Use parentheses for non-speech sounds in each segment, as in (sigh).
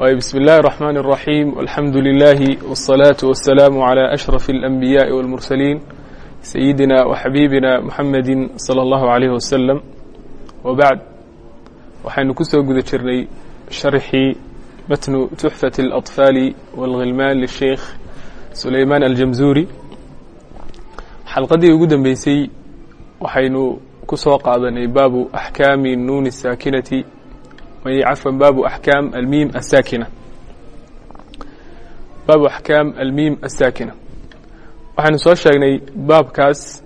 بسم الله الرحمن الرحيم والحمد لله والصلاة والسلام على أشرف الأنبياء والمرسلين سيدنا وحبيبنا محمد صلى الله عليه وسلم وبعد waxaynu ku soo guda jirnay sharxii matnu tuxfaة الأطفاal والغilmaan للsheikh sulayman aljamzuri xalqadii ugu dambeysay waxaynu ku soo qaadanay baabu أxkaami nuuni الsaakinati cafwan baabu axkaam almiim asaakina baabu axkaam almiim asaakina waxaynu soo sheegnay baabkaas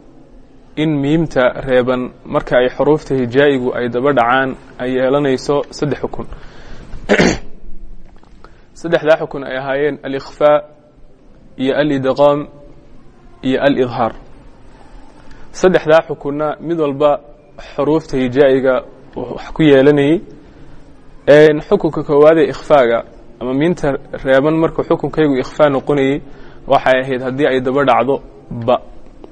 in miimta reeban marka ay xuruufta hijaa'igu ay daba dhacaan ay yeelanayso saddex xukun. (clears throat) Saddexdaa xukun ay ahaayeen alikhfaa iyo alidqaam iyo alidhaar. Saddexdaa xukunna mid walba xuruufta hijaa'iga wax ku yeelanayay xukunka koowaadee ikhfaaga ama miinta reeban markuu xukunkaygu ikhfaa noqonayey waxay ahayd haddii ay daba dhacdo ba.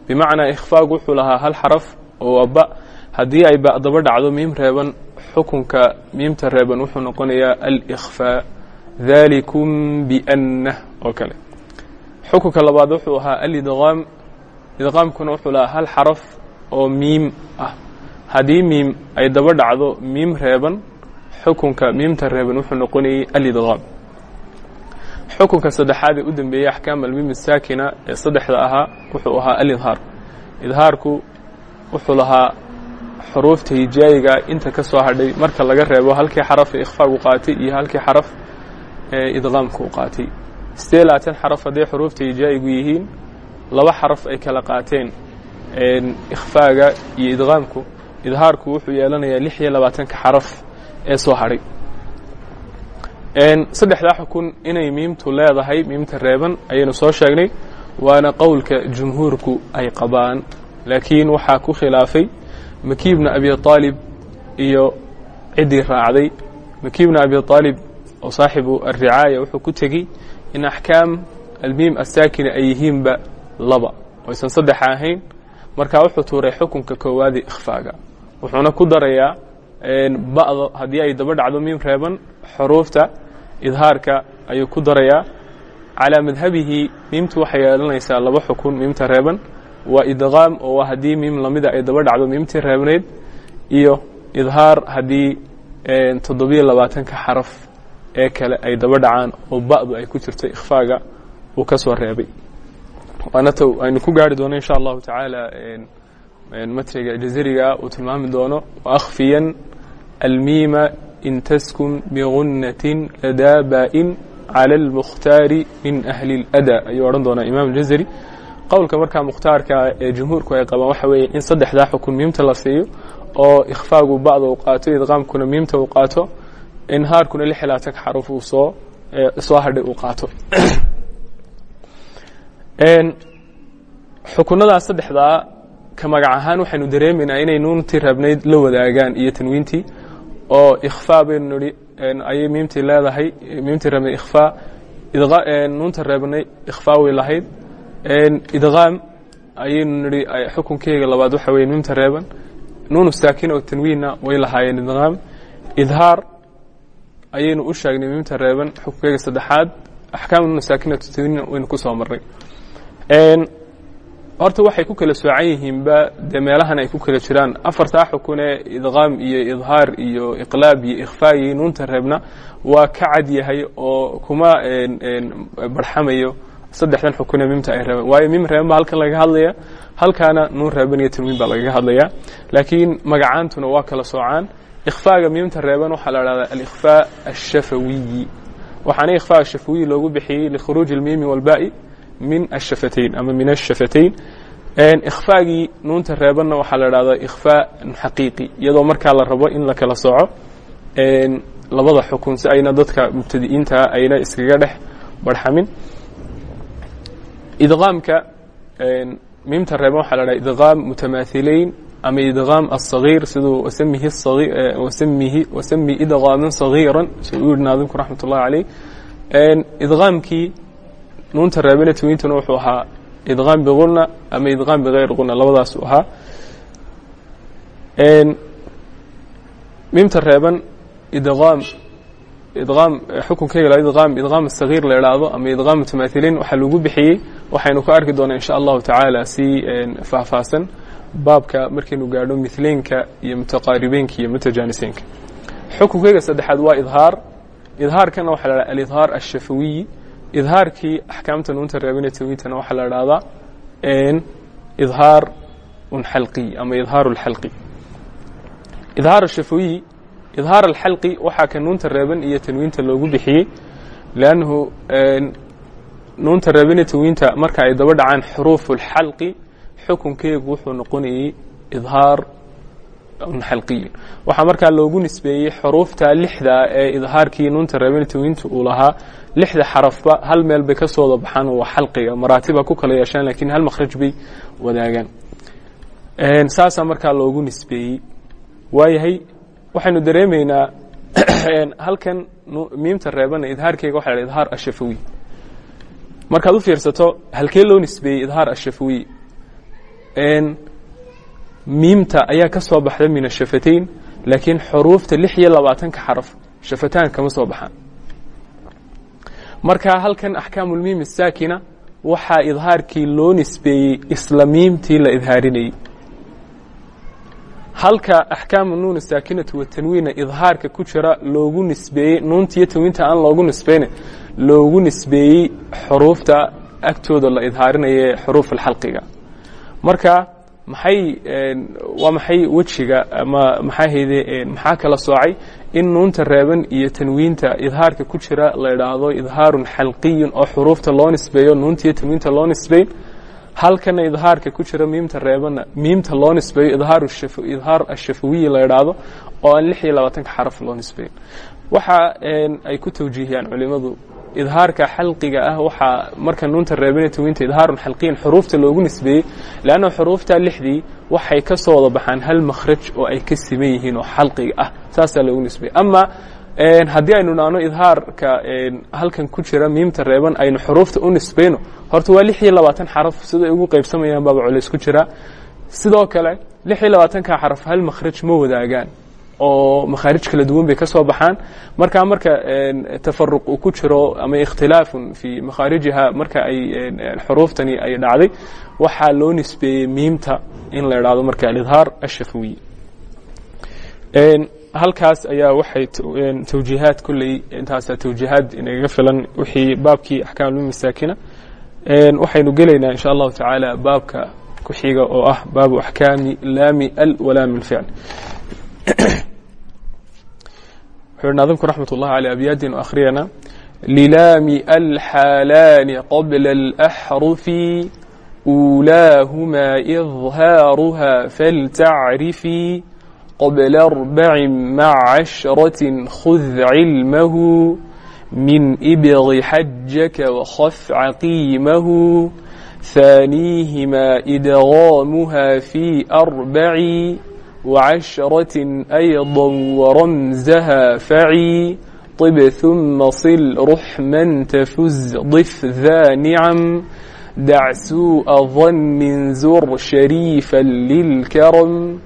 Bimacnaa ikhfaagu wuxuu lahaa hal xaraf oo waa ba. Haddii ay ba daba dhacdo miim reeban xukunka miimta reeban wuxuu noqonayaa alikhfaa. Dalikum bianna oo kale. Xukunka labaad wuxuu ahaa alidqaam idqaamkuna wuxuu lahaa hal xaraf oo miim ah. Haddii miim ay daba dhacdo miim reeban xukunka miimta reeban wuxuu noqonayey alidqaam xukunka saddexaad ee u dambeeyey axkaam almiim asaakina ee saddexda ahaa wuxuu ahaa alidhaar. Idhaarku wuxuu lahaa xuruufta hijaayiga inta ka soo hadhay marka laga reebo halkii xaraf ee ikhfaagu qaatay iyo halkii xaraf ee idqaamku qaatay. Sidee labaatan xaraf hadday xuruufta hijaayigu yihiin? Laba xaraf ay kala qaateen ikhfaaga iyo idqaamku idhaarku wuxuu yeelanayaa lix iyo labaatanka xaraf ee soo hadhay. Saddexdaa xukun inay miimtu leedahay miimta reeban ayaynu soo sheegnay waana qowlka jumhuurku ay qabaan. Laakiin waxaa ku khilaafay makiibna abi aalib iyo ciddii raacday. Makiibna abi aalib oo saaxibu alricaaya wuxuu ku tegey in axkaam almiim asaakina ay yihiinba laba. Oysan saddexa ahayn. Markaa wuxuu tuuray xukunka koowaadii ikhfaaga. Wuxuuna ku darayaa ba'do haddii ay daba dhacdo miim reeban xuruufta idhaarka ayuu ku darayaa. Calaa madhabihi miimtu waxay yeelanaysaa laba xukun miimta reeban. Waa idqaam oo waa haddii miim lamida ay daba dhacdo miimtii reebneyd. Iyo idhaar haddii toddobiyo labaatanka xaraf ee kale ay daba dhacaan oo ba'du ay ku jirto ikhfaaga uu ka soo reebay. Waana t aynu ku gaari doono insha allahu tacaala matriga jazariga uu tilmaami doono waakfiyan almiima in taskun bigunatin ladaa baa-in cala almukhtaari min ahli اlada ayuu odhan doonaa imaam jazari. Qowlka markaa mukhtaarka ee jumhuurku ay qabaan waxa weeye in saddexdaa xukun miimta la siiyo oo ikhfaagu ba'da uu qaato idqaamkuna miimta uu qaato inhaarkuna lix labaatanka xaruf uu soo soo hadhay uu qaato. Xukunadaas saddexdaa ka ahaan waxaynu dareemaynaa inay nuuntii reebnayd la wadaagaan iyo tanwiintii oo ikhfaa baynu nihi ayay miimtii leedahay miimtii reebnayd ikhfaa nuunta reebnay ikhfaa way lahayd. Idqaam ayaynu nihi xukunkeyga labaad waxa weye miimta reeban nuunu saakin oo tanwiinna way lahaayeen idqaam idhaar ayaynu u sheegnay miimta reeban xukunkeyga saddexaad axkaam nuunu saakinatu tanwiinna waynu ku soo marnay horta waxay ku kala soocan yihiinba dee meelahan ay ku kala jiraan. Afartaa xukune idqaam iyo idhaar iyo iqlaab iyo ikhfaa iyo nuunta reebna waa ka cad yahay oo kuma barxamayo. Saddexdan xukune miimta ay reeban waayo miim reeban ba halkan lagaga hadlaya halkaana nuun reeban iyo tanwiin baa lagaga hadlaya. Laakiin magacaantuna waa kala soocaan ikhfaaga miimta reeban waxaa la dhahdaa alikhfaa ashafawiyi waxaana ikhfaa ashafawiyi loogu bixiyey likhuruuji almiimi walbaai min ashafatayn ama min ashafatayn ikhfaagii nuunta reebanna waxaa la idhahdaa ikhfaa xaqiiqi iyadoo markaa la rabo in la kala soco labada xukun si ayna dadka mubtadi'iintaa ah, ayna iskaga dhex barxamin. Idqaamka miimta reeban waxaa la dhaha idqaam mutamaathilayn ama idqaam asaghiir siduu wasamihi wasamihi wasami idqaaman sagiiran suu u yidhi naadimku raxmat ullahi caleyh idqaamkii nuunta reebane twintuna wuxuu ahaa idqaam biguna ama idqaam bigayr guna labadaasuu ahaa. Miimta reeban idqaam idqaam xukunkeyga la idqaam idqaam sagiir la idhaahdo ama idqaam mutamathiliin waxaa lagu bixiyey waxaynu ku arki doonaa insha allahu tacaala si faahfaahsan baabka markaynu gaadho mithleenka iyo mutaqaaribeynka iyo mutajaaniseynka xukunkeyga saddexaad waa idhaar. Idhaarkana waxaa la dhaha alidhaar ashafawiyi idhaarkii axkaamta nuunta reebine tawiintana waxaa la dhahdaa idhaar xalqiy ama idhaar lxalqi. Idhaar ashafawiyi idhaar alxalqi waxaa ka nuunta reeban iyo tanwiinta loogu bixiyey leannahu nuunta reeban iyo tanwiinta marka ay daba dhacaan xuruuf اlxalqi xukunkeegu wuxuu noqonayey idhaar xalqiyin waxaa markaa loogu nisbeeyey xuruufta lixda ee idhaarkii nuunta tanwiinta uu lahaa lixda xarafba hal meel bay ka soo wada baxaan waa xalqiga. Maraatiba ku kala yeeshaan lakiin hal makhraj bay wadaagaan. Saasaa markaa loogu nisbeeyey. Waayahay waxaynu dareemaynaa (clears throat) halkan miimta reebana idhaarkeyga waxa la idhaar ashafawi. Markaad u fiirsato halkee loo nisbeeyey idhaar ashafawi miimta ayaa ka soo baxda min ashafatayn laakiin xuruufta lix iyo labaatanka xaraf shafataan kama soo baxaan. Marka halkan axkaamulmiim asaakina waxaa idhaarkii loo nisbeeyey isla miimtii la idhaarinayey. Halka axkaamu nuun asaakinatu watanwiina idhaarka ku jira loogu nisbeeyey nuunta iyo tanwiinta aan loogu nisbeyne loogu nisbeeyey xuruufta agtooda la idhaarinaye xuruuf alxalqiga marka maxay waa maxay wejiga ama maxaa hayde maxaa kala soocay in nuunta reeban iyo tanwiinta idhaarka ku jira la idhaahdo idhaarun xalqiyun oo xuruufta loo nisbeeyo nuunta iyo tanwiinta loo nisbeyn halkana idhaarka ku jira miimta reebana miimta loo nisbeeyo idhaar ashafawiyi la idhaahdo oo aan lix iyo labaatanka xaraf loo nisbeyn waxa ay ku tawjiihiyaan culimadu idhaarka xalqiga ah waxaa marka nuunta reebane tanwiinta idhaarun xalqiyan xuruufta loogu nisbeeyey leanna xuruufta lixdii waxay ka soo wada baxaan hal makhraj oo ay ka siman yihiin oo xalqiga ah saasaa loogu nisbeeyey. Ama haddii aynu naano idhaarka halkan ku jira miimta reeban aynu xuruufta u nisbeyno horta waa lix iyo labaatan xaraf siday ugu qaybsamayaan baaba culays ku jira. Sidoo kale lix iyo labaatanka xaraf hal makhraj ma wadaagaan oo makhaarij kala duwan bay ka soo baxaan. Marka marka tafaruq uu ku jiro ama ikhtilaafun fii makhaarijiha marka ay xuruuftani ay dhacday waxaa loo nisbeeyey miimta in la idhaahdo marka alidhaar ashafawiy halkaas ayaa waxay tawjiihaad kulley intaasa tawjiihaad inagaga filan wixii baabkii axkaam masaakina waxaynu gelaynaa insha allahu tacaala baabka ku xiga oo ah baabu axkaami laami al walaami lficl (coughs) wuxuu naadimku raxmat ullahi aley abyaadin u akhriyana lilaami alxaalaani qabla alaxrufi uulaahumaa idhaaruha faltacrifi قبل أربع مع عشرة خذ علمه من إبغ حجك وخف عقيمه ثانيهما إدغامها في أربع وعشرة أيضا ورمزها فعي طب ثم صل رحما تفز ضف ذا نعم دع سوء ظن زر شريفا للكرم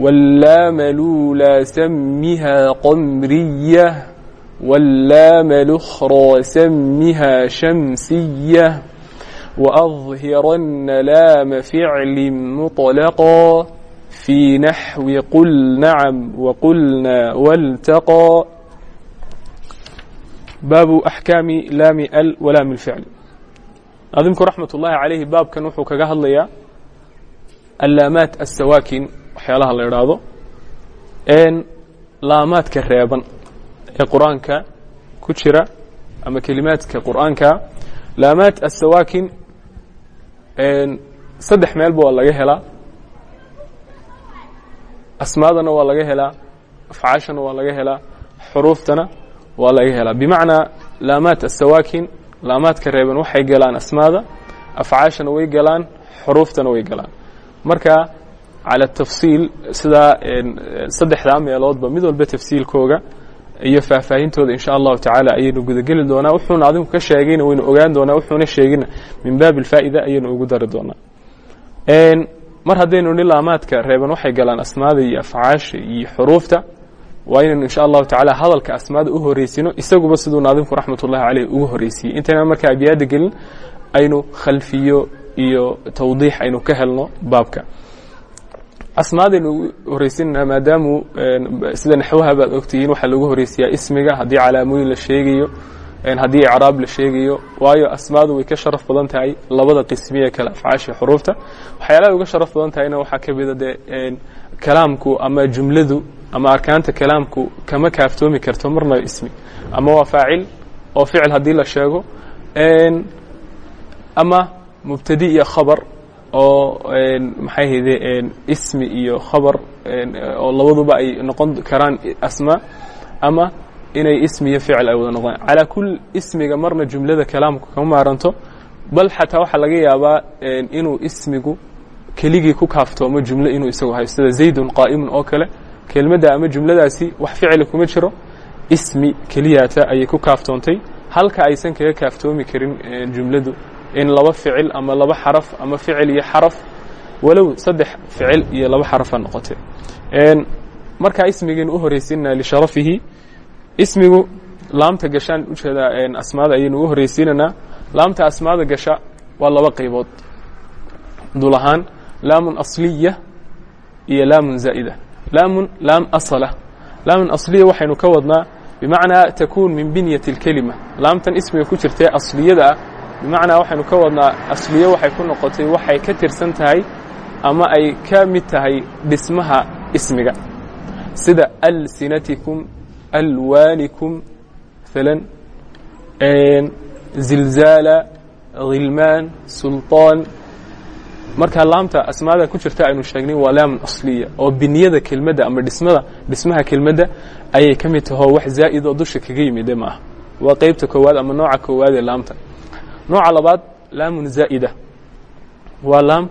واللام لولا سمها قمرية واللام الأخرى سمها شمسية وأظهرن لام فعل مطلقا في نحو قل نعم وقلنا والتقى باب أحكام لام ال ولام الفعل أظنكم رحمة الله عليه باب كان وحو كغهضليا اللامات السواكن waxyaalaha la idhaahdo laamaadka reeban ee qur-aanka ku jira ama kelimaadka qur-aanka laamaad asawaakin saddex meelba waa laga helaa asmaadana waa laga helaa afcaashana waa laga helaa xuruuftana waa laga helaa. Bimacnaa laamaad asawaakin laamaadka reeban waxay galaan asmaada afcaashana way galaan xuruuftana way galaan. Marka calى tafsiil sidaa saddexdaa meeloodba mid walba tafsiilkooga iyo faahfaahintooda insha allahu tacaala ayaynu gudageli doonaa. Wuxuuna adinku ka sheegayna waynu ogaan doonaa wuxuuna sheegina min baab اlfaa'ida ayaynu ugu dari doonaa mar haddaynu ni laamaadka reeban waxay galaan asmaada iyo afcaasha iyo xuruufta. Waa inaynu insha allahu tacala hadalka asmaada u horeysino isaguba siduu naadimku raxmat ullahi caleyh ugu horeysiyey intayna markaa abyaada gelin aynu khalfiyo iyo tawdiix aynu ka helno baabka. Asmaadaynu horeysinana maadaamu sida naxwaha baad ogtihiin waxaa lagu horeysiyaa ismiga haddii calaamooyin la sheegayo haddii icraab la sheegayo waayo asmaadu way ka sharaf badan tahay labada qismiye kale afcaasha xuruufta. Waxyaalaha uga sharaf badan tahayna waxaa ka mida dee kalaamku ama jumladu ama arkaanta kalaamku kama kaaftoomi karto marna ismi. Ama waa faacil oo ficil haddii la sheego. Ama mubtadi iyo khabar oo maxay hayde ismi iyo khabar oo labaduba ay noqon karaan asmaa ama inay ismi iyo ficil ay wada noqdaan. Calaa kul ismiga marna jumlada kalaamku kama maaranto bal xataa waxaa laga yaabaa inuu ismigu keligii ku kaaftoomo jumlo inuu isagu hayo. Sida zaydun qaa'imun oo kale kelmadda ama jumladaasi wax ficila kuma jiro. Ismi keliyaata ayay ku kaaftoontay halka aysan kaga kaaftoomi karin jumladu in laba ficil ama laba xaraf ama ficil iyo xaraf walow saddex ficil iyo laba xarafa noqotay markaa ismigaynu u horeysiinana lisharafihi ismigu laamta gashaan u jeedaa asmaada ayaynu u horeysiinanaa laamta asmaada gasha waa laba qaybood. Dul ahaan laamun asliya iyo laamun zaa'ida. Laamun laam asala. Laamun asliya waxaynu ka wadnaa bimacnaa takuun min binyati اlkelima laamtan ismiga ku jirtee asliyada ah bimacnaa waxaynu ka wadnaa asliye waxay ku noqotay waxay ka tirsan tahay ama ay ka mid tahay dhismaha ismiga. Sida alsinatikum alwaanikum maalan zilzaala hilmaan sulطaan markaa laamta asmaada ku jirta aynu sheegnay waa laamun asliya oo biniyada kelmadda ama dhismada dhismaha kelmadda ayay ka mid tahoo wax zaa'id oo dusha kaga yimide ma waa qeybta koowaad ama nooca koowaad ee laamta nooca labaad laamun zaa'ida waa laam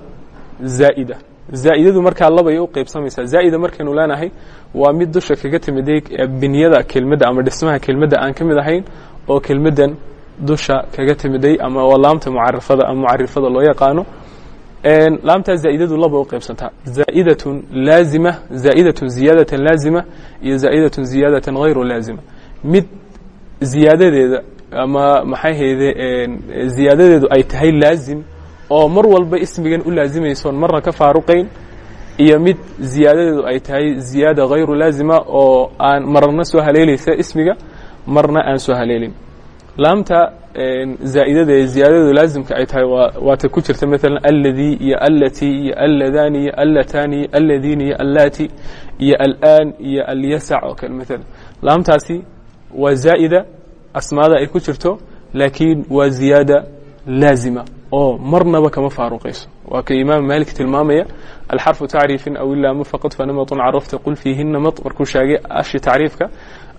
zaa'ida zaa'idadu markaa labay u qeybsamaysaa. Zaa'ida markaynu leenahay waa mid dusha kaga timiday binyada kelmadda ama dhismaha kelmadda aan ka mid ahayn oo kelmaddan dusha kaga timiday ama waa laamta mucarafada ama mucarifada loo yaqaano. Laamtaa zaa'idadu laba u qeybsantaa zaa'idatun laazima zaa'idatun ziyaadatan laazima iyo zaa'idatun ziyaadatan hayru laazima. Mid ziyaadadeeda ama maxay hayde ziyaadadeedu ay tahay laazim oo mar walba ismigan u laazimaysoon marna ka faaruqayn iyo mid ziyaadadeedu ay tahay ziyaada hayru laazima oo aan marna soo haleelaysa ismiga marna aan soo haleelin. Laamta zaa'idada ee ziyaadadu laazimka ay tahay waa waata ku jirta maalan alladii iyo allatii iyo alladani iyo allatani iyo alladiina iyo allati iyo al'aan iyo alyasac oo kale maalan laamtaasi waa zaa'ida asmaada ay ku jirto laakiin waa ziyaada laazima oo marnaba kama faaruqayso waa ka imaam maalik tilmaamaya alxarfu tacriifin aw ilaamu faqad fanamatun carafta qul fiihina mat markuu sheegay ashi tacriifka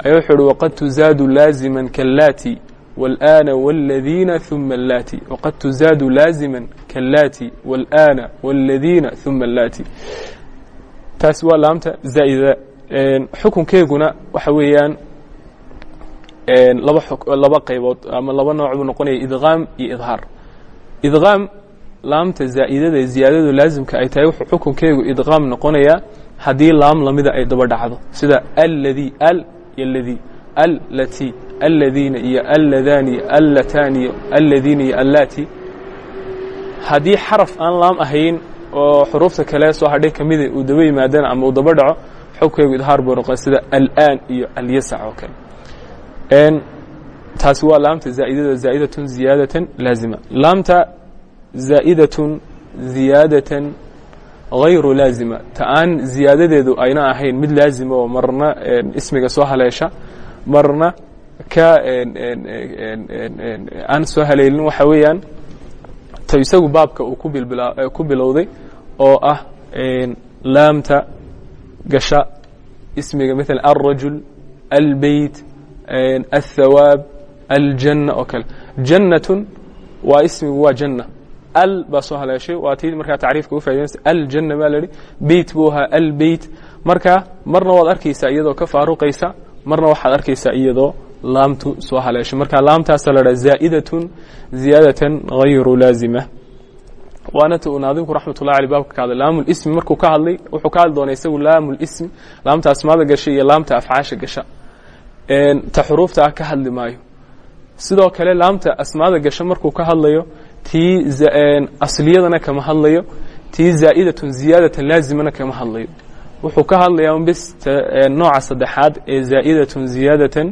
ayaa wuxuu uhi waqad tuzaadu laazima kallati والآن والذين ثم اللاتي وقد تزاد لازما كاللاتي والآن والذين ثم اللاتي taasi waa laamta zaa'ida xukunkeeguna waxa weeyaan laba laba qaybood ama laba nooc buu noqonaya idغaam iyo idhaar idqaam laamta zaa'idada ziyaadadu laasimka ay tahay wuxuu xukunkeegu idqaam noqonayaa haddii laam lamida ay daba dhacdo. Sida alladii al iyo ladii allati alladiina iyo alladani iyo allataani iyo alladiina iyo allaati haddii xaraf aan laam ahayn oo xuruufta kale soo hadhay ka mida uu daba yimaadana ama uu daba dhaco xukunkeegu idhaar buu noqon sida alaan iyo alyasc oo kale taasi waa laamta zaa'idada zaa'idatun ziyaadatan laazima. Laamta zaa'idatun ziyaadatan hayru laazima. Ta aan ziyaadadeedu ayna ahayn mid laazima oo marna ismiga soo haleesha marna ka aan soo haleelin waxa weeyaan ta isagu baabka uu ku bilowday oo ah laamta gasha ismiga maala alrajul albeyt althawaab aljanna oo kale jannatun waa ismigu waa janna al baa soo haleeshay waa tii markaa tacriifka u faa'idaynaysa aljanna baa la idhi beyt buu ahaa albeyt marka marna waad arkaysaa iyadoo ka faaruqaysa marna waxaad arkaysaa iyadoo laamtu soo haleeshay marka laamtaasa la dhaha zaa'idatun ziyaadatan hayru laazima waana uu naadimku raxmatullahi aley baabka ka hadlay laamu lismi markuu ka hadlay wuxuu ka hadli doonaa isagu laamu lismi laamta asmaada gasha iyo laamta afcaasha gasha ta xuruufta ah ka hadli maayo sidoo kale laamta asmaada gasha markuu ka hadlayo tii asliyadana kama hadlayo. Tii zaa'idatun ziyaadatan laazimana kama hadlayo. Wuxuu ka hadlayaa bis nooca saddexaad ee zaa'idatun ziyaadatan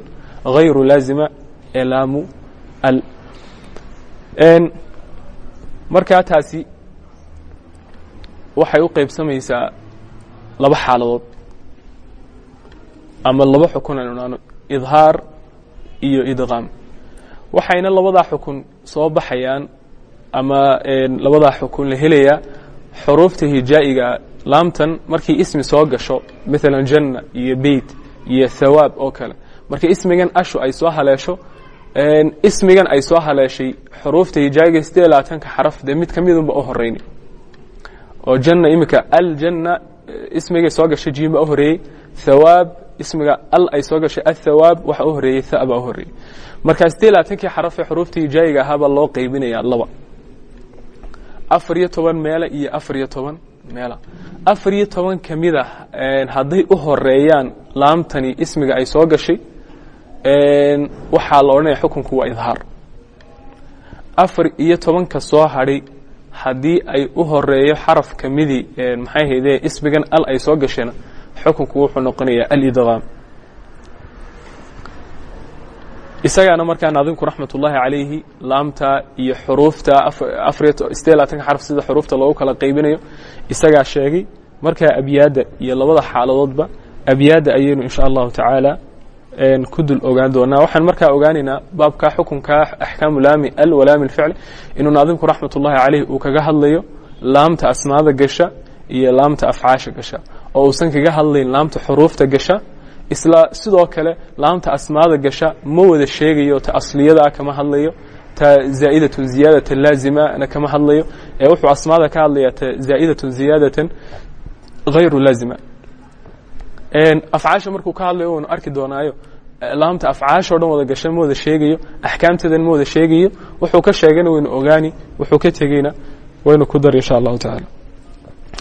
hayru laazima ee laamu al. Markaa taasi waxay u qaybsamaysaa laba xaaladood. Ama laba xukun dhahno idhaar iyo idqaam waxayna labadaa xukun soo baxayaan ama labadaa xukun la helayaa xuruufta hijaa'iga laamtan markii ismi soo gasho maalan janna iyo beyt iyo thawaab oo kale. Marka ismigan ashu ay soo haleesho ismigan ay soo haleeshay xuruufta hijaa'iga sideed labaatanka xaraf dee mid ka midunba u horeyni oo janna iminka aljanna ismigay soo gashay jiimba u horeeyey thawaab ismiga al ay soo gashay athawaab waxa u horeeyey tha baa u horeeyey markaa sideed iyo labaatankii xaraf ee xuruufta hijaa'iga ahaabaa loo qaybinayaa laba. Afar iyo toban meela iyo afar iyo toban meela. Afar iyo toban ka mid ah hadday u horeeyaan laamtani ismiga ay soo gashay waxaa la odhanaya xukunku waa idhaar. Afar iyo tobanka soo hadhay haddii ay u horeeyo xaraf ka midii maxay hayde ismigan al ay soo gasheen xukunku wuxuu noqonayaa alidqaam isagaana markaa naadimku raxmat ullaahi calayhi laamta iyo xuruufta afariyo sideed labaatanka xaraf sida xuruufta loogu kala qaybinayo isagaa sheegay markaa abyaadda iyo labada xaaladoodba abyaadda ayaynu insha allahu tacaala ku dul ogaan doonaa. Waxaan markaa ogaanaynaa baabka xukunka axkaamu laami al walaami lficl inuu naadimku raxmat ullahi calayh uu kaga hadlayo laamta asmaada gasha iyo laamta afcaasha gasha oo uusan kaga hadlayn laamta xuruufta gasha isla sidoo kale laamta asmaada gasha ma wada sheegayo ta asliyadaa kama hadlayo ta zaa'idatun ziyaadatan laazimana kama hadlayo ee wuxuu asmaada ka hadlaya ta zaa'idatun ziyaadatan hayru laazima. Afcaasha markuu ka hadlayo waynu arki doonaayo laamta afcaasha o dhan wada gasha ma wada sheegayo axkaamteedan ma wada sheegayo wuxuu ka sheegana waynu ogaani wuxuu ka tegeyna waynu ku dar insha allahu tacaala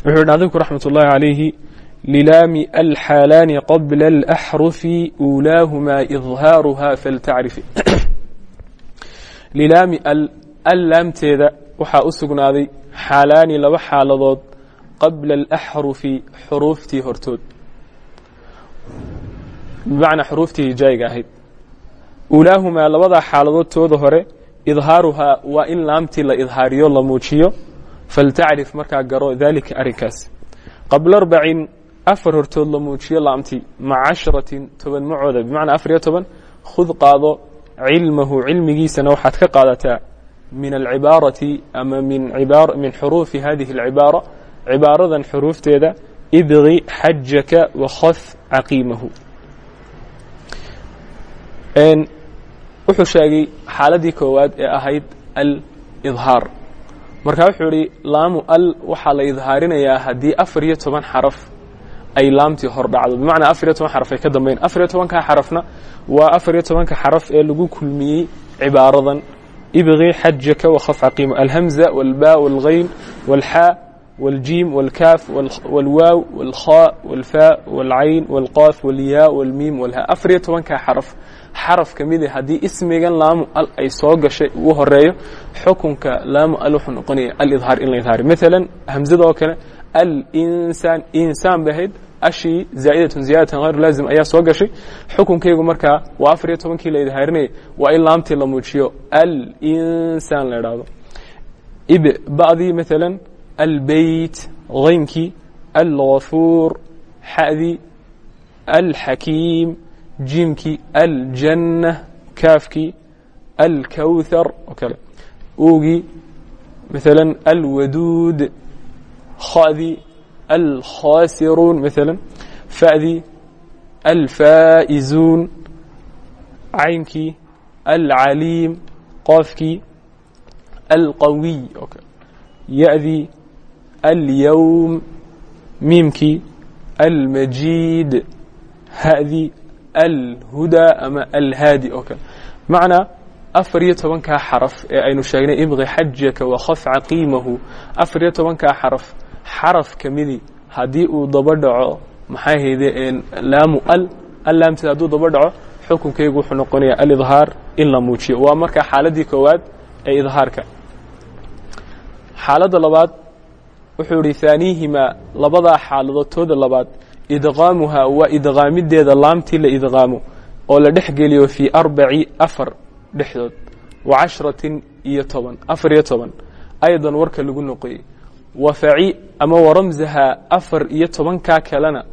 wuxuu yidhi adinku raxmat ullahi calayhi lilaami alxaalaani qabla alaxrufi uulaahumaa idhaaruha faltacrifi lilaami al al laamteeda waxaa u sugnaaday xaalaani laba xaaladood qabla alaxrufi xuruuftii hortood bimacnaa xuruuftii hijaayiga ahayd uulaahumaa labadaa xaaladood tooda hore idhaaruhaa waa in laamtii la idhaariyo la muujiyo faltacrif markaa garo daalika arrinkaas qabla arbacin afar hortood la muujiyo laamtii maca toban macooda bimacnaa afar iyo toban khud qaado cilmahu cilmigiisana waxaad ka qaadataa min alcibaarati ama min min xuruufi hadihi alcibaara cibaaradan xuruufteeda ibgi xajaka wakhaf caqiimahu wuxuu sheegay xaaladii koowaad ee ahayd alidhaar. Markaa wuxuu ihi laamu al waxaa la idhaarinayaa haddii afar iyo toban xaraf ay laamtii hor dhacdo bimacnaa afar iyo toban xaraf ay ka dambeyn afar iyo tobankaa xarafna waa afar iyo tobanka xaraf ee lagu kulmiyey cibaaradan ibgi xajaka wakhaf caqiima alhamza walba walghayn walxaa والجيم والكاف والواو والخاء والفاء والعين والقاف والياء والميم والهاء أفرية tobankaa xarف xarف kamida haddii ismigan laamu al ay soo gashay uu horeeyo xukunka laamu al wuxuu noqonaya alidhaar in la idhaari مثلا hamزada oo kale alinsaan insaan bay ahayd ashii zaa'idatu ziyaadatan hayru laazim ayaa soo gashay. Xukunkeygu markaa waa afar iyo la idhahaarinayay waa in laamtii la muujiyo. Alinsaan la idhaahdo ba'dii maalan albeyt haynkii algafuur xa'dii alxakiim jiimkii aljanna kaafkii alkawthar oo kale. Ugii maalan alwaduud khadii الخاسرون مثلا فأذي الفائزون عينكي العليم قافكي القوي أوكي. يأذي اليوم ميمكي المجيد هذه الهدى أما الهادي أوكي معنى أفرية وانكا حرف أي يعني نشاهدنا ابغي حجك وخف عقيمه أفرية وانكا حرف xaraf ka midi haddii uu daba dhaco maxay hayde laamu al allaamteed hadduu daba dhaco xukunkaygu wuxuu noqonayaa alidhaar in la muujiyo. Waa markaa xaaladdii koowaad ee idhaarka. Xaaladda labaad wuxuu ihi haaniihimaa labadaa xaaladood tooda labaad idqaamuhaa waa idqaamideeda laamtii la idqaamo oo la dhex geliyo fii arbaci afar dhexdood wa cashratin iyo toban afar iyo toban. Aydan warka lagu noqoyey wafaci ama waramsaha afar iyo tobankaa kalena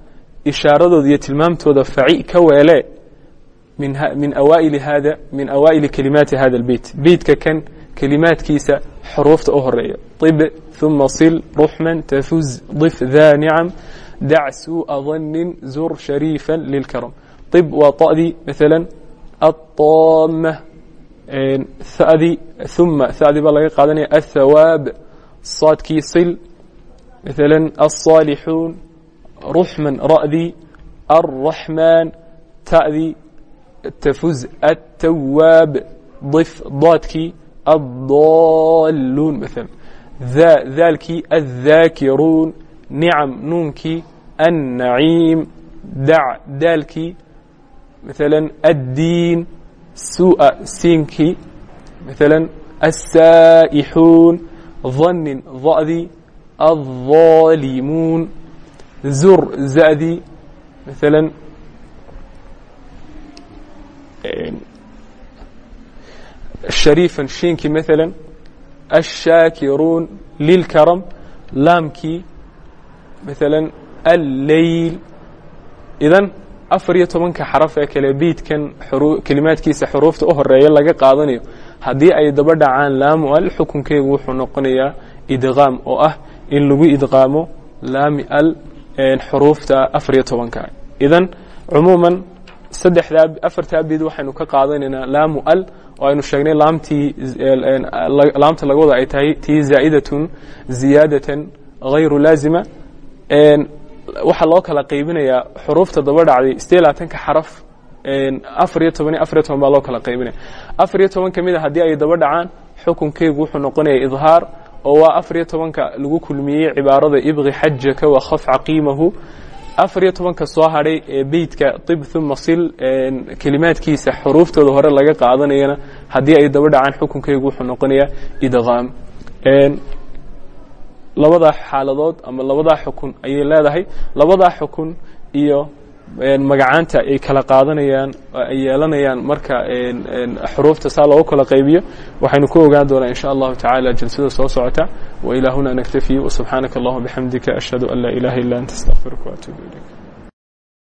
ishaaradood iyo tilmaamtooda faci ka weele min awaa'ili hada min awaa'ili kalimaati hada albeyt beytka kan kalimaadkiisa xuruufta u horreeya ib uma sil ruxman tafuz dif daa nicam dac suu'a dannin zur shariifa lilkaram ib waa ta'dii maala aطaama adii uma adii baa laga qaadanaya athawaab saadkii sil maala aلصaalixuun ruxman ra'dii الraxmaan ta'dii tafuz aلtawaab ضif daadkii الضالون مثلا ذا ذالكي الذاكرون نعم نونكي النعيم دع دالكي مثلا الدين سوء سينكي مثلا dhannin da'dii الظاalimuun zur zadii maala shariifan shiinkii maala الshaakiruun lilkaram laamkii maala alleyl idan afar iyo tobanka xaraf ee kale beydkan kelimaadkiisa xuruufta u horreeya laga qaadanayo haddii ay daba dhacaan laamu al xukunkeegu wuxuu noqonayaa idqaam oo ah in lagu idqaamo laami al xuruufta afar iyo tobanka. Idan cumuuman saddexdaa afartaa beyd waxaynu ka qaadanaynaa laamu al oo aynu sheegnay laamtii laamta laga wada ay tahay tii zaa'idatun ziyaadatan hayru laazima. Waxaa loo kala qaybinayaa xuruufta daba dhacday labaatanka xaraf afar iyo toban iyo afar iyo toban baa loo kala qaybinaya afar iyo toban ka a haddii ay daba dhacaan xukunkeygu wuxuu noqonaya idhaar oo waa afar iyo tobanka lagu kulmiyey cibaarada ibqi xajaka wakhaf caqiimahu. Afar iyo tobanka soo hadhay ee beytka طib uma sil kelimaadkiisa xuruuftooda hore laga qaadanayana haddii ay daba dhacaan xukunkeygu wuxuu noqonayaa idqaam labadaa xaaladood ama labadaa xukun ayay leedahay. Labadaa xukun iyo magacaanta ay kala qaadanayaan ay yeelanayaan marka xuruufta saa loogu kala qaybiyo waxaynu ku ogaan doonaa in sha allahu tacala jalsada soo socota. Wailaa huna naktafi wsubxaanaka allahuma bixamdika ashhadu an laa ilaha illa anta astaqfiruka waatuubu ilayk